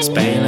Spain.